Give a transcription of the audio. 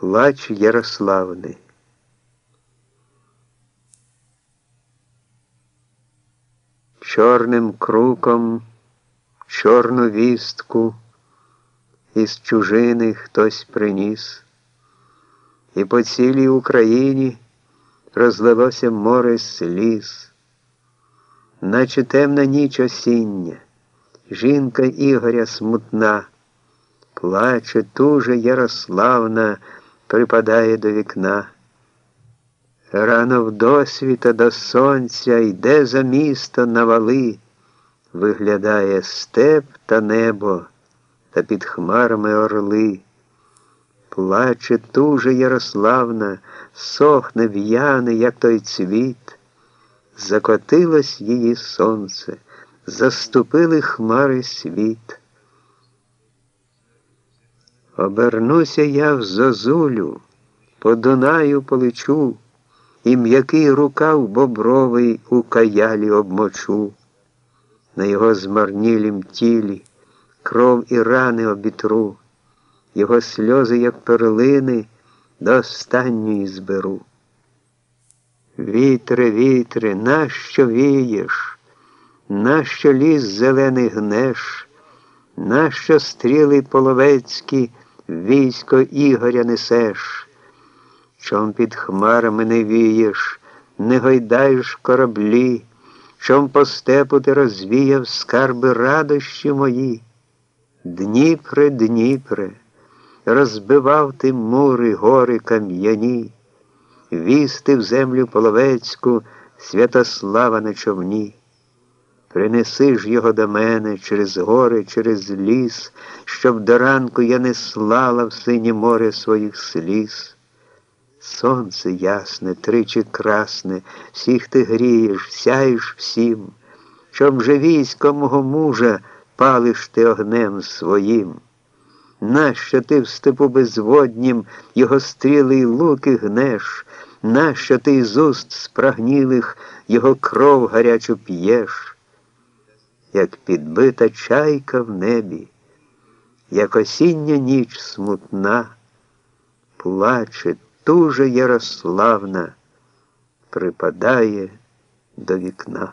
Плач Ярославни. Чорним круком чорну вістку із чужини хтось приніс, і по цілій Україні розлилося море сліз, наче темна ніч осіння, жінка Ігоря смутна, плаче туже Ярославна, припадає до вікна. Рано в досвіта до сонця йде за місто на вали, виглядає степ та небо, та під хмарами орли. Плаче туже Ярославна, сохне в'яне, як той цвіт. Закотилось її сонце, заступили хмари світ. Обернуся я в зозулю, по Дунаю полечу, і м'який рукав бобровий у каялі обмочу, на його змарнілім тілі кров і рани обітру, його сльози, як перлини, до останньої зберу. Вітре, вітре, нащо вієш, нащо ліс зелений гнеш, нащо стріли половецькі військо Ігоря несеш, чом під хмарами не вієш, не гойдаєш кораблі, чом по степу ти розвіяв скарби радощі мої. Дніпре, Дніпре, розбивав ти мури, гори кам'яні, вісти в землю половецьку, Святослава на човні. Принеси ж його до мене через гори, через ліс, щоб до ранку я не слала в синє море своїх сліз. Сонце ясне, тричі красне, всіх ти грієш, сяєш всім, щоб же військо мого мужа палиш ти огнем своїм. Нащо ти в степу безводнім його стріли й луки гнеш, нащо ти з уст спрагнілих його кров гарячу п'єш? Як підбита чайка в небі, як осіння ніч смутна, плаче туже Ярославна, припадає до вікна.